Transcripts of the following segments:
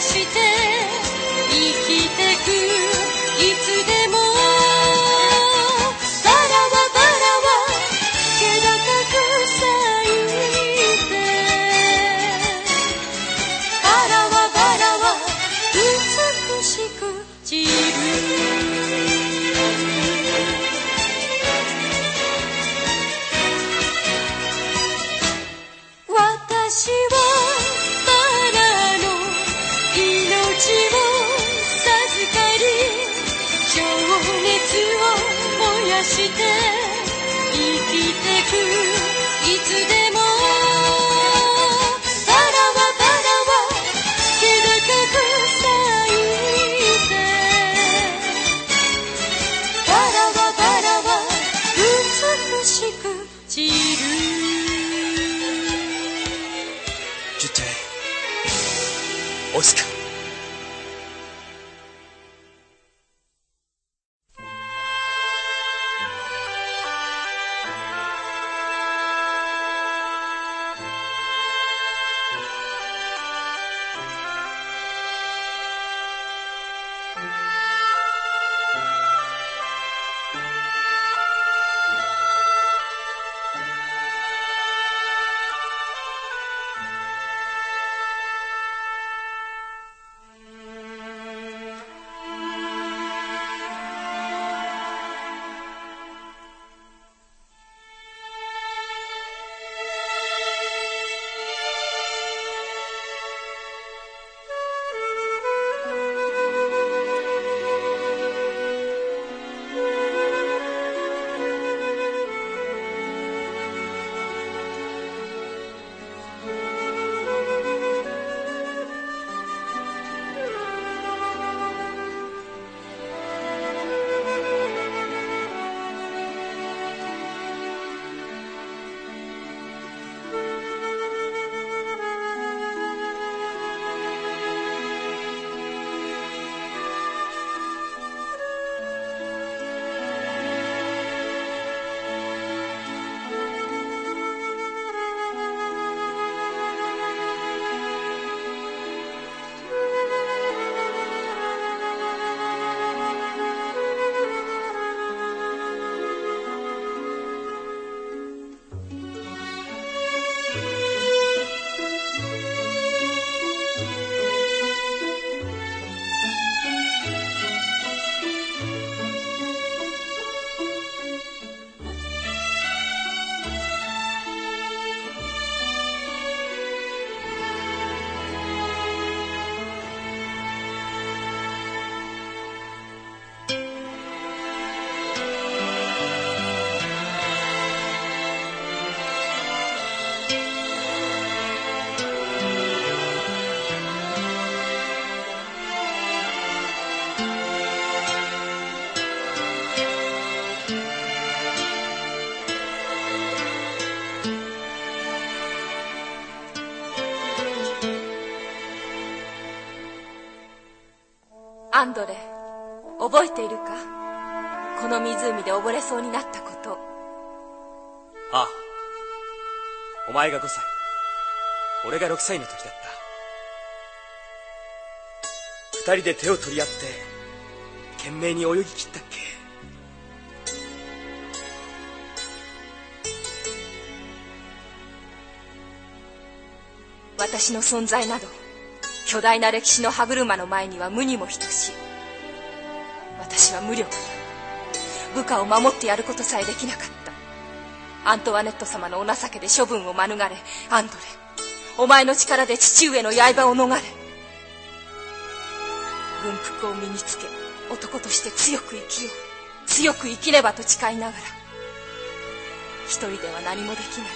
して生きてくいつでもアンドレ覚えているか？この湖で溺れそうになったこと。ああ。お前が5歳。俺が6歳の時だった。二人で手を取り合って懸命に泳ぎ切ったっけ？私の存在など巨大な歴史の歯車の前には無にも等しい。私は無力だ。部下を守ってやることさえできなかった。アントワネット様のお情けで処分を免れ。アンドレ。お前の力で父上の刃を逃れ。軍服を身につけ男として強く生きよう。強く生きねばと誓いながら。一人では何もできない。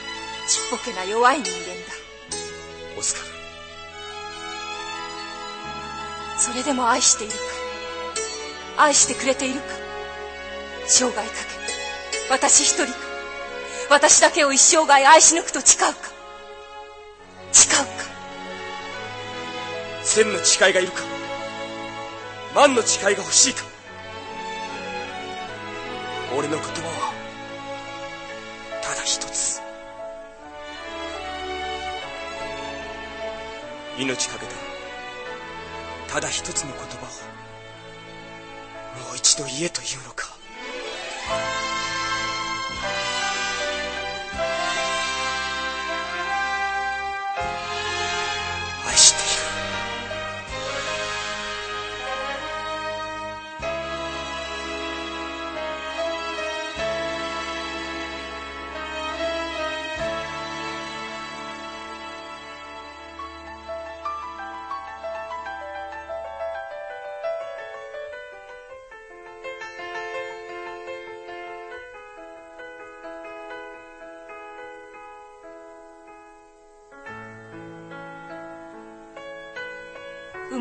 ちっぽけな弱い人間だ。オスカル。それでも愛しているか。愛してくれているか。生涯かけ私一人か。私だけを一生涯愛し抜くと誓うか。誓うか。千の誓いがいるか。万の誓いが欲しいか。俺の言葉はただ一つ。命かけた。ただ一つの言葉をもう一度言えというのか。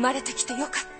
生まれてきてよかった。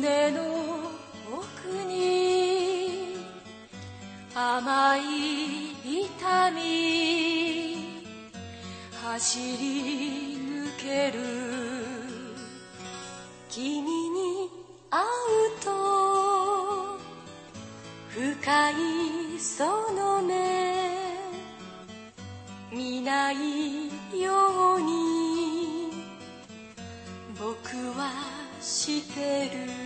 胸の奥に甘い痛み走り抜ける。君に会うと深いその目見ないように僕はしてる。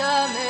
Adam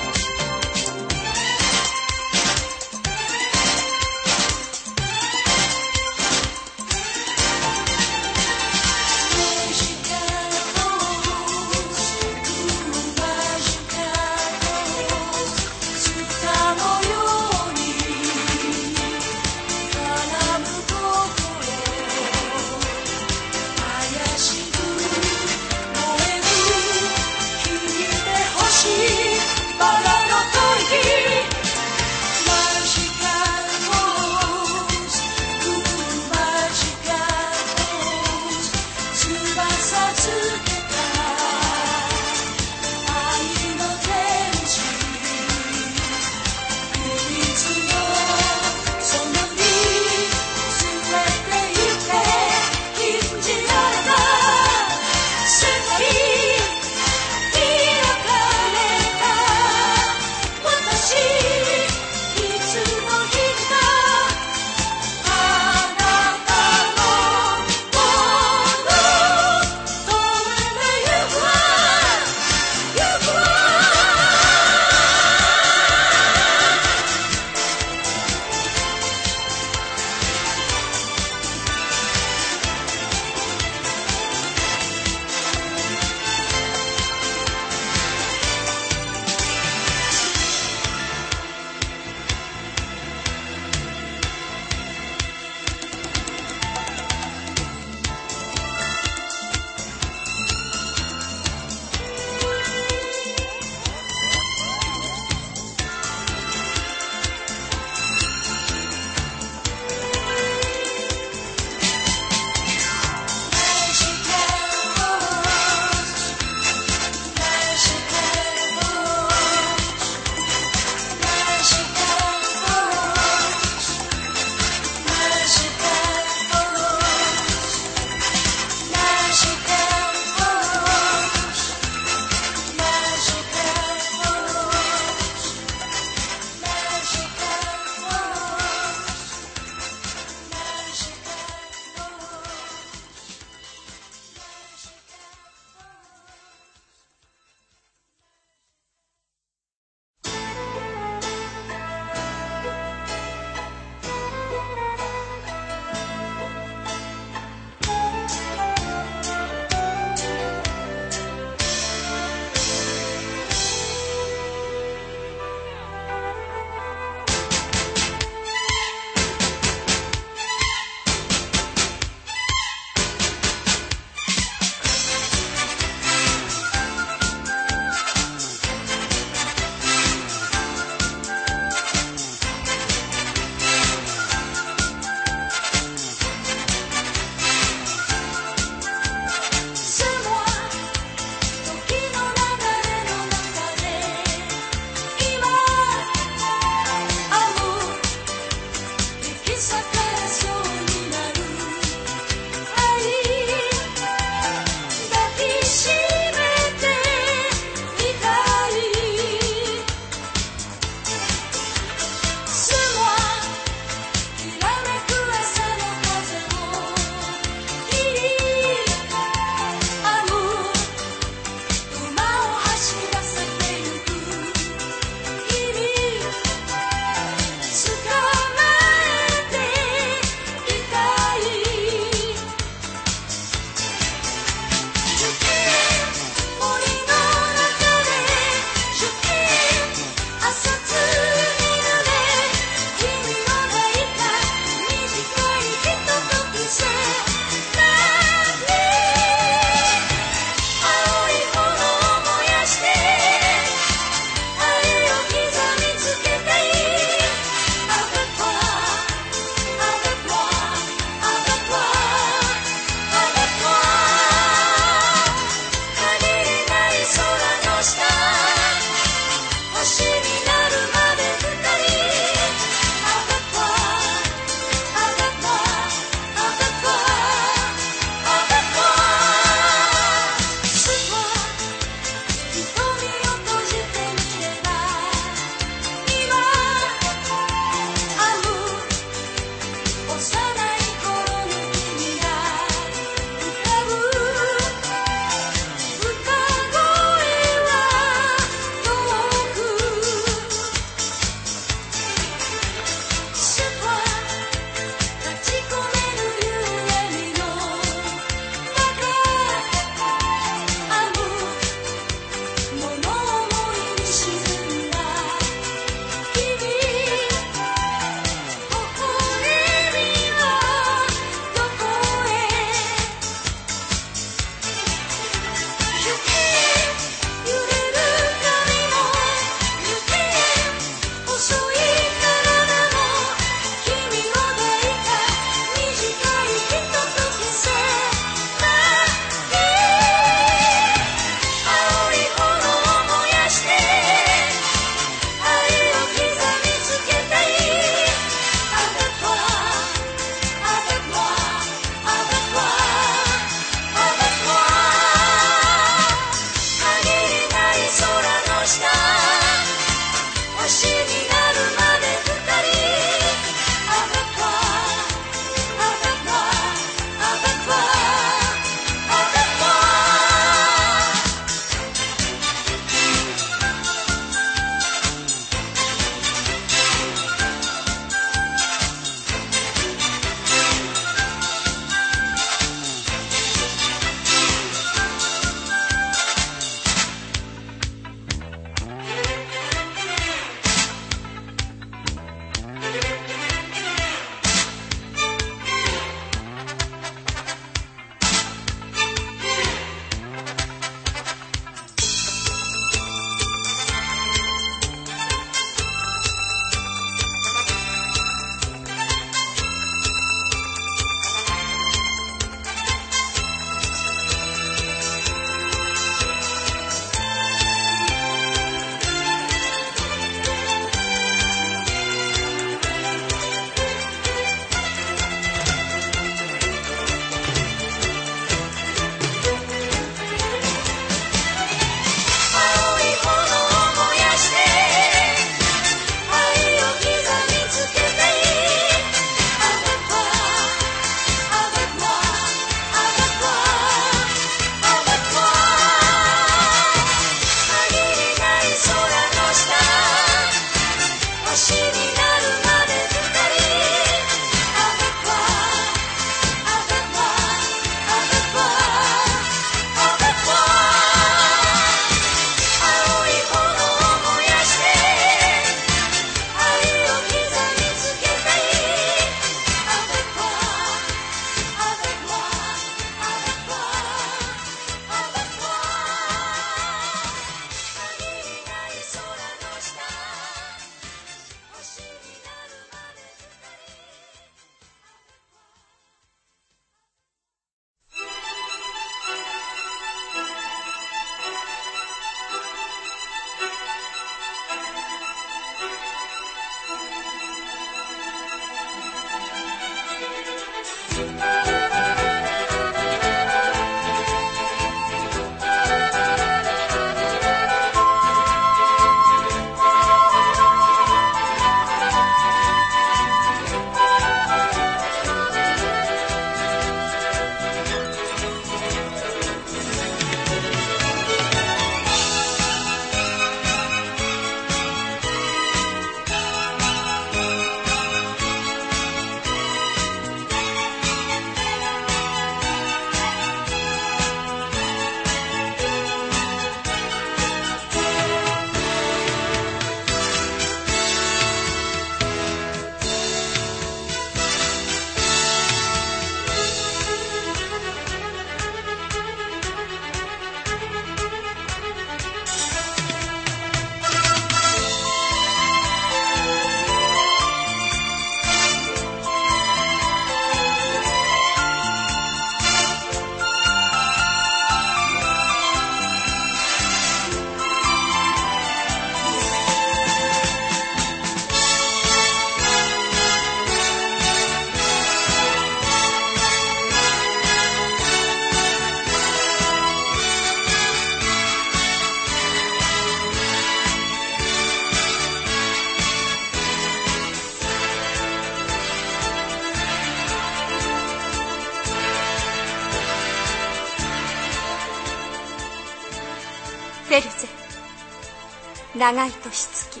長い年月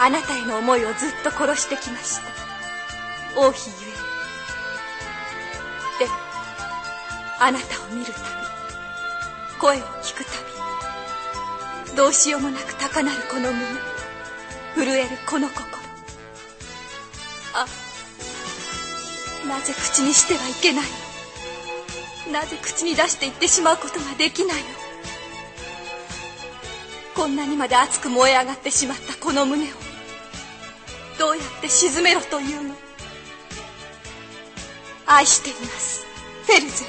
あなたへの思いをずっと殺してきました。王妃ゆえ。でもあなたを見るたび声を聞くたびどうしようもなく高鳴るこの胸震えるこの心。あなぜ口にしてはいけないの？なぜ口に出して言ってしまうことができないの？こんなにまで熱く燃え上がってしまったこの胸をどうやって鎮めろというの？愛しています。フェルゼ。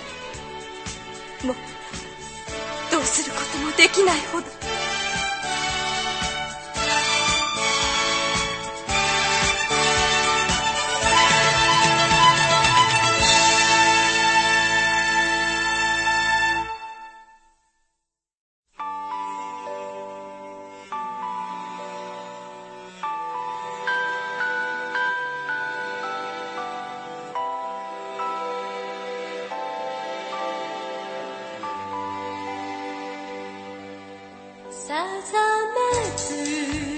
もうどうすることもできないほど。さざめず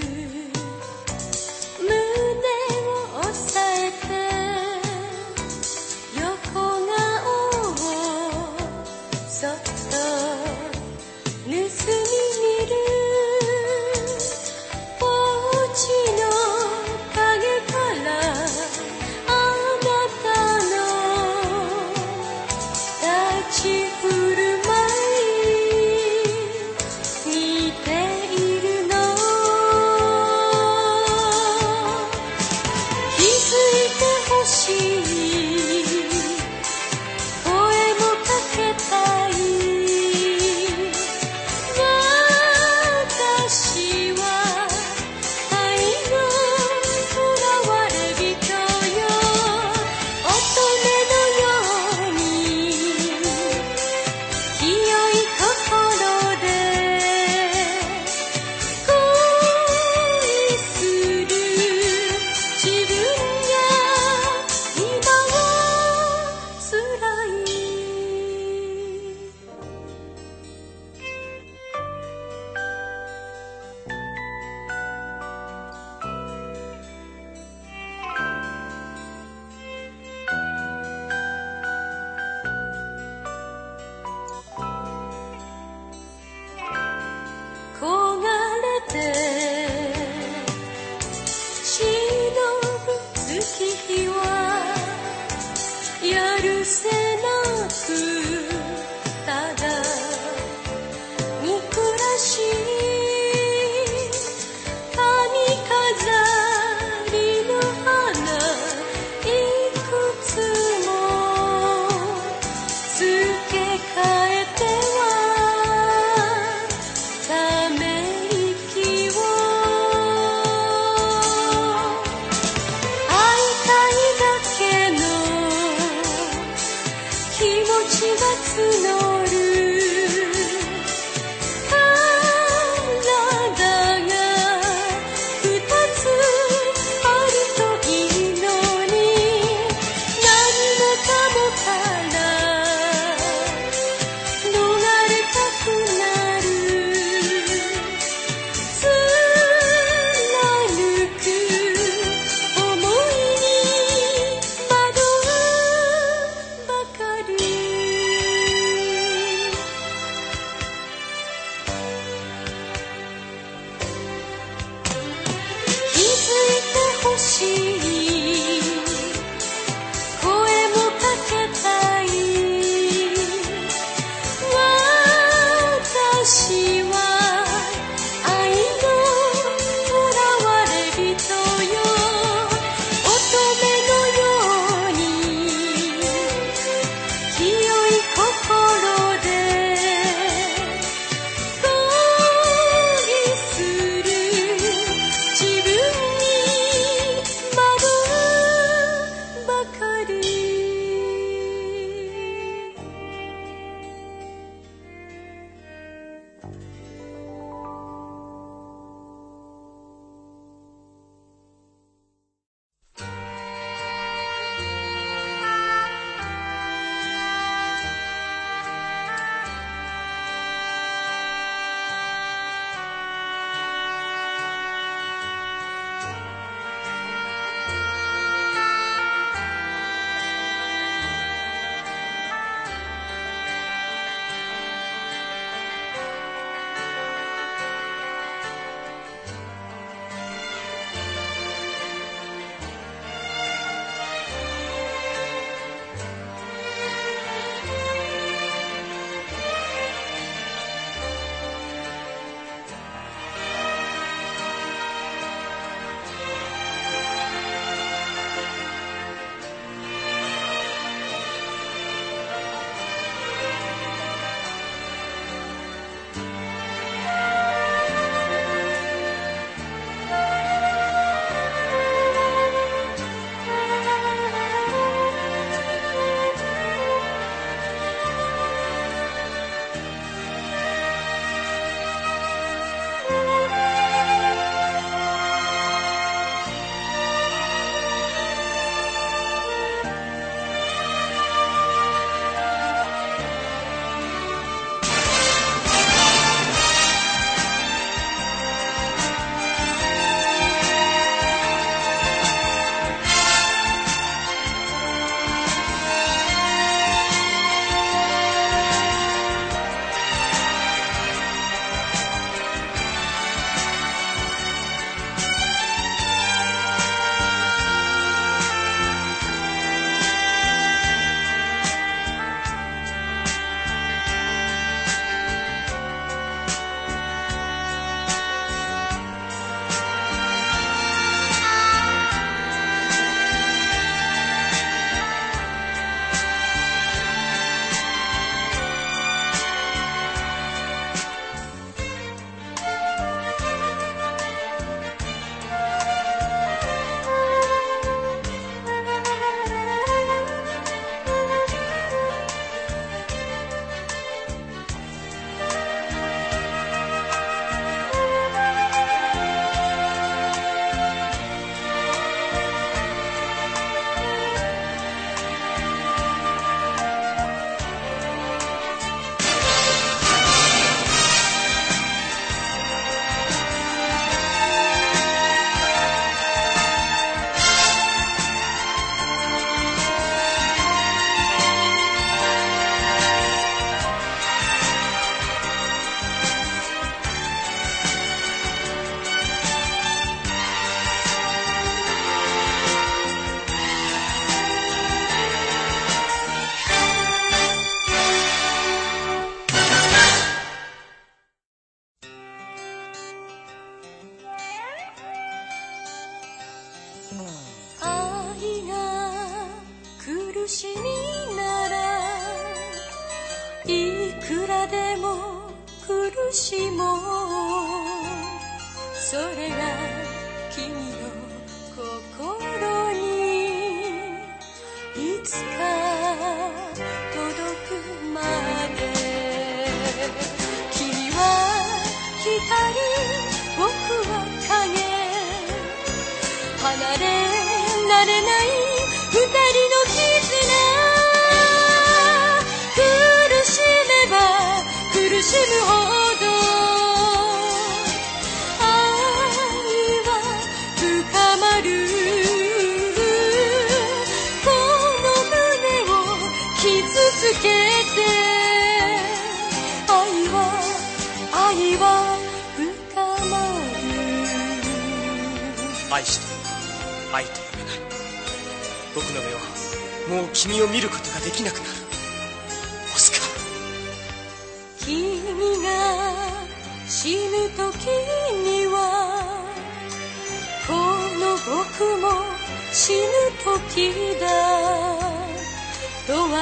ドだ。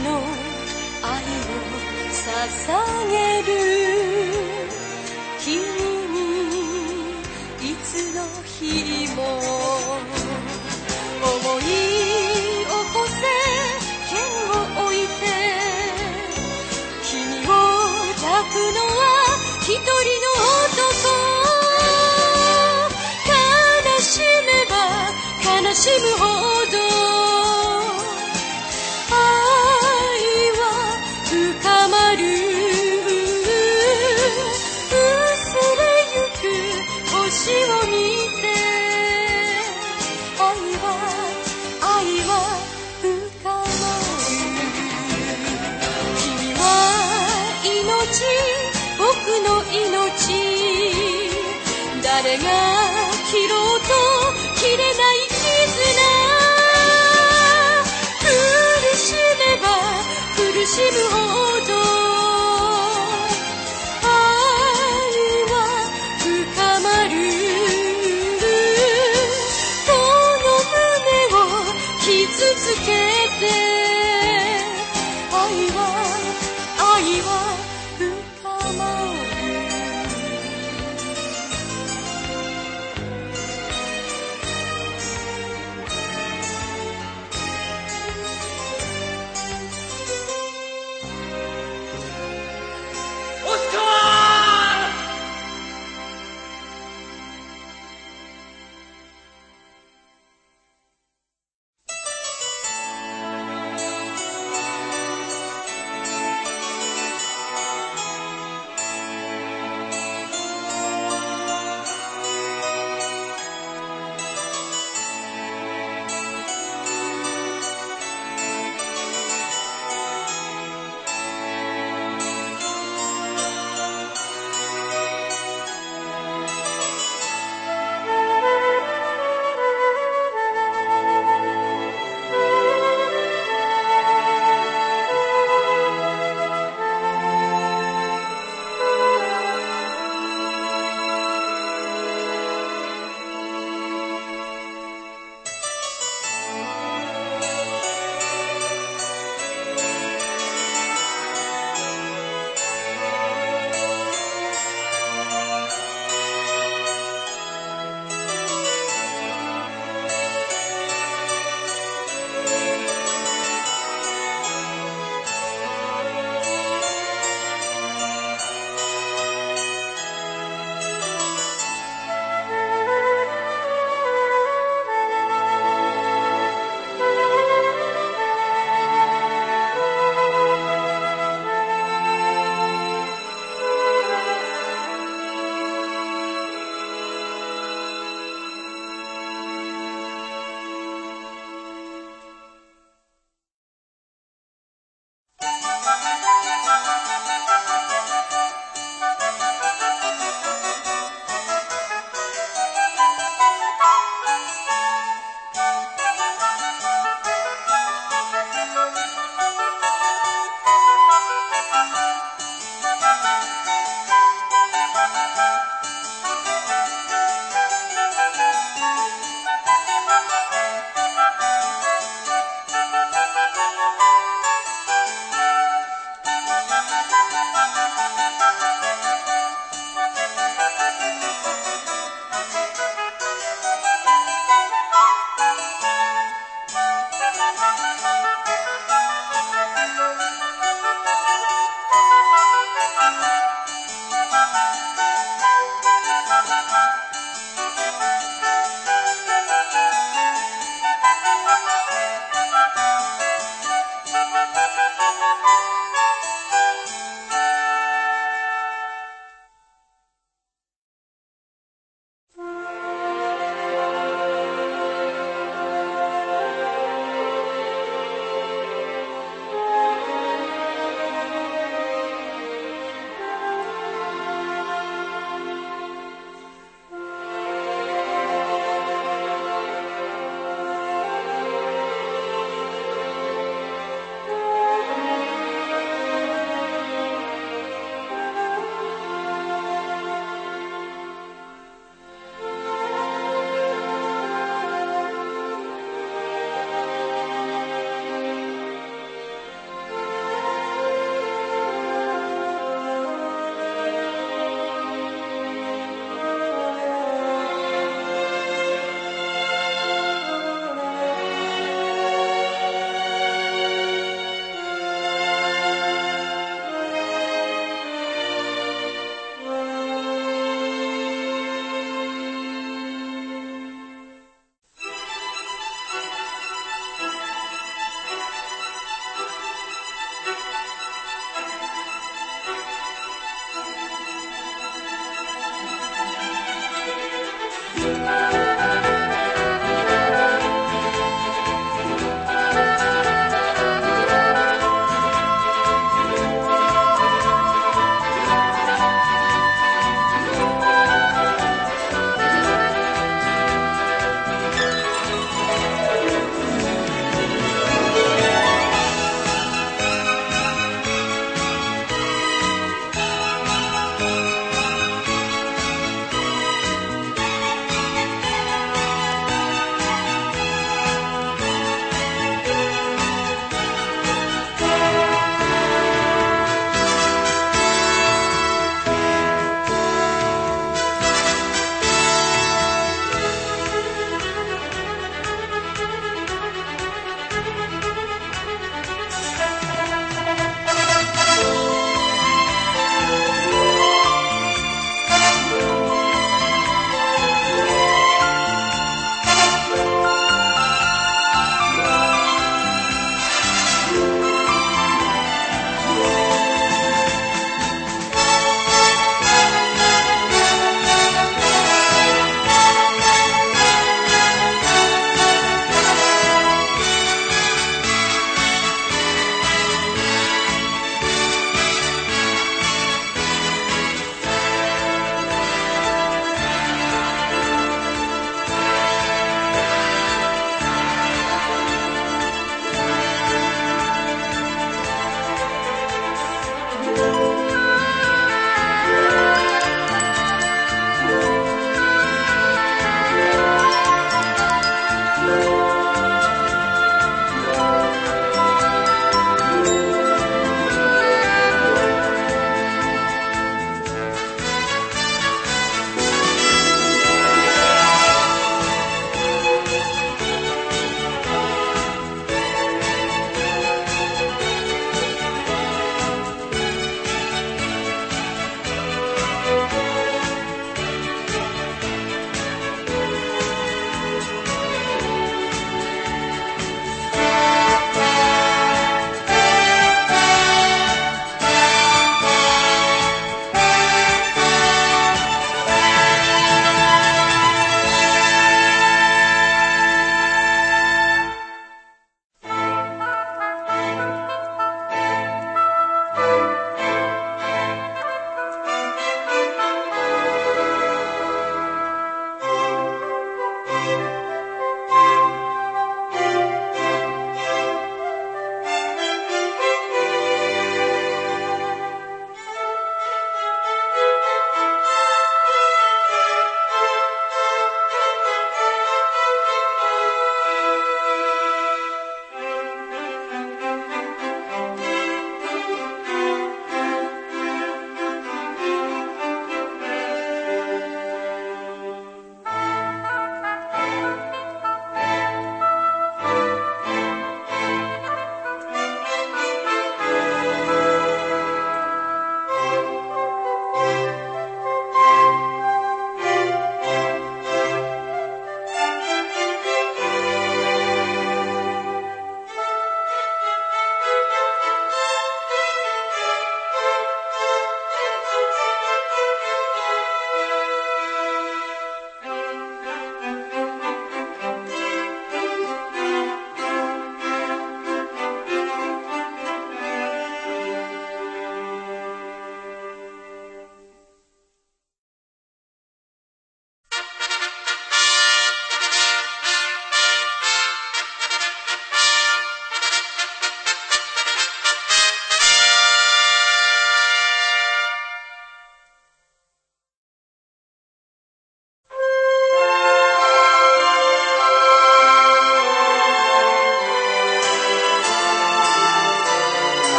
の愛を捧げる君にいつの日も思い起こせ剣を置いて君を抱くのは一人の男。悲しめば悲しむほど